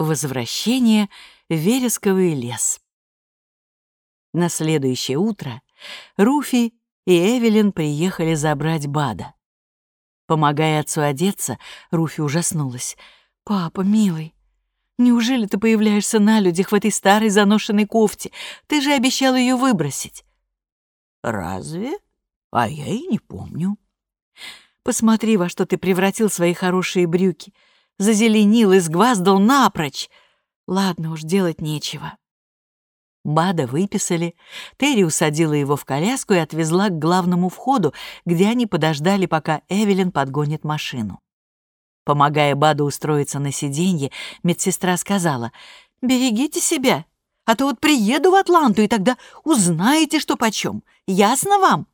Возвращение в вересковый лес. На следующее утро Руфи и Эвелин приехали забрать Бада. Помогая отцу одеться, Руфи ужаснулась. «Папа, милый, неужели ты появляешься на людях в этой старой заношенной кофте? Ты же обещал ее выбросить». «Разве? А я и не помню». «Посмотри, во что ты превратил свои хорошие брюки. Зазеленил и сгваздал напрочь. Ладно уж, делать нечего». Бада выписали, Терри усадила его в коляску и отвезла к главному входу, где они подождали, пока Эвелин подгонит машину. Помогая Баду устроиться на сиденье, медсестра сказала, «Берегите себя, а то вот приеду в Атланту, и тогда узнаете, что почем. Ясно вам?»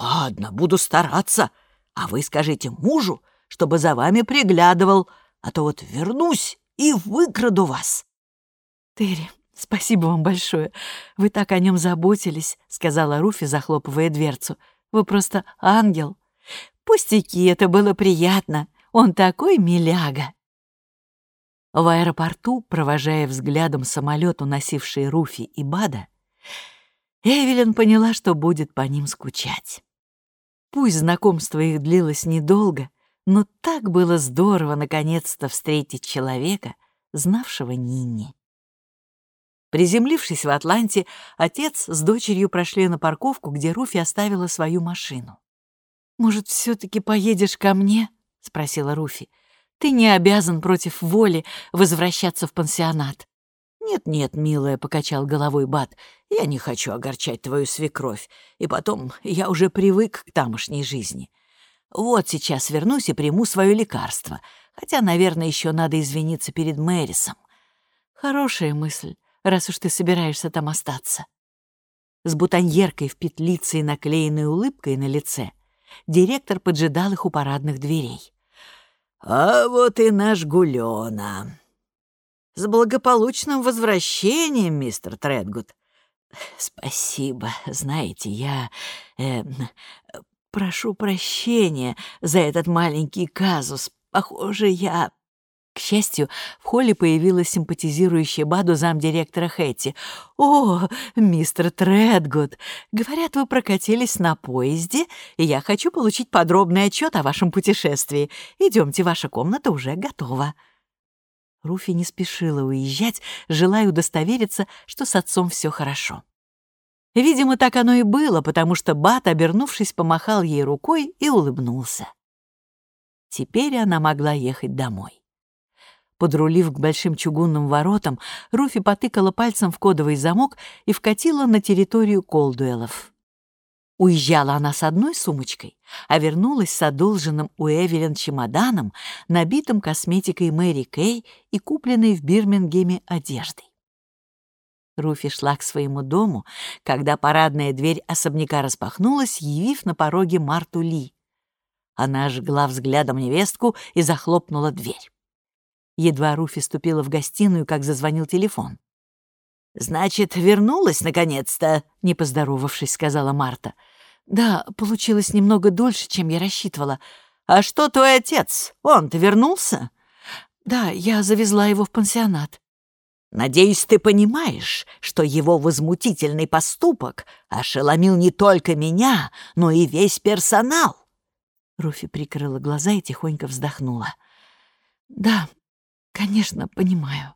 «Ладно, буду стараться, а вы скажите мужу, чтобы за вами приглядывал, а то вот вернусь и выкраду вас». «Терри, «Спасибо вам большое. Вы так о нем заботились», — сказала Руфи, захлопывая дверцу. «Вы просто ангел». «Пустяки, это было приятно. Он такой миляга». В аэропорту, провожая взглядом самолет, уносивший Руфи и Бада, Эвелин поняла, что будет по ним скучать. Пусть знакомство их длилось недолго, но так было здорово наконец-то встретить человека, знавшего Нинни. Приземлившись в Атланте, отец с дочерью прошли на парковку, где Руфи оставила свою машину. «Может, все таки поедешь ко мне?» — спросила Руфи. «Ты не обязан против воли возвращаться в пансионат». «Нет-нет, милая», — покачал головой Бат, — «я не хочу огорчать твою свекровь, и потом я уже привык к тамошней жизни. Вот сейчас вернусь и приму свое лекарство, хотя, наверное, еще надо извиниться перед Мэрисом». «Хорошая мысль раз уж ты собираешься там остаться. С бутоньеркой в петлице и наклеенной улыбкой на лице директор поджидал их у парадных дверей. «А вот и наш Гулёна. С благополучным возвращением, мистер Тредгуд. Спасибо, знаете, я... Э, прошу прощения за этот маленький казус. Похоже, я к счастью, в холле появилась симпатизирующая Баду замдиректора Хэти. «О, мистер Тредгуд, говорят, вы прокатились на поезде, и я хочу получить подробный отчет о вашем путешествии. Идемте, ваша комната уже готова». Руфи не спешила уезжать, желая удостовериться, что с отцом все хорошо. Видимо, так оно и было, потому что Бат, обернувшись, помахал ей рукой и улыбнулся. Теперь она могла ехать домой. Подрулив к большим чугунным воротам, Руфи потыкала пальцем в кодовый замок и вкатила на территорию Колдуэлов. Уезжала она с одной сумочкой, а вернулась с одолженным у Эвелин чемоданом, набитым косметикой Мэри Кей и купленной в Бирмингеме одеждой. Руфи шла к своему дому, когда парадная дверь особняка распахнулась, явив на пороге Марту Ли. Она жгла взглядом невестку и захлопнула дверь. Едва Руфи ступила в гостиную, как зазвонил телефон. «Значит, вернулась наконец-то», — не поздоровавшись, сказала Марта. «Да, получилось немного дольше, чем я рассчитывала. А что твой отец? Он-то вернулся?» «Да, я завезла его в пансионат». «Надеюсь, ты понимаешь, что его возмутительный поступок ошеломил не только меня, но и весь персонал». Руфи прикрыла глаза и тихонько вздохнула. «Да, «Конечно, понимаю.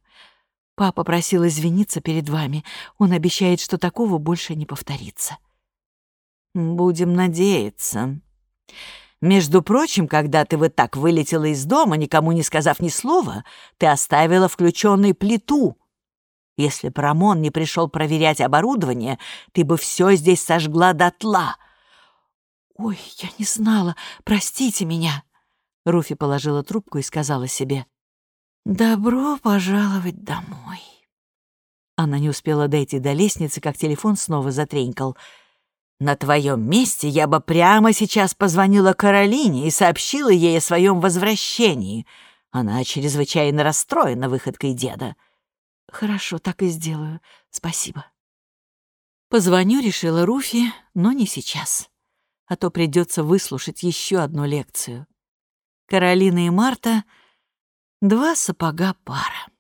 Папа просил извиниться перед вами. Он обещает, что такого больше не повторится». «Будем надеяться. Между прочим, когда ты вот так вылетела из дома, никому не сказав ни слова, ты оставила включенной плиту. Если бы Рамон не пришел проверять оборудование, ты бы все здесь сожгла дотла». «Ой, я не знала. Простите меня». Руфи положила трубку и сказала себе. «Добро пожаловать домой». Она не успела дойти до лестницы, как телефон снова затренькал. «На твоем месте я бы прямо сейчас позвонила Каролине и сообщила ей о своем возвращении. Она чрезвычайно расстроена выходкой деда». «Хорошо, так и сделаю. Спасибо». Позвоню, решила Руфи, но не сейчас. А то придется выслушать еще одну лекцию. Каролина и Марта Два сапога пара.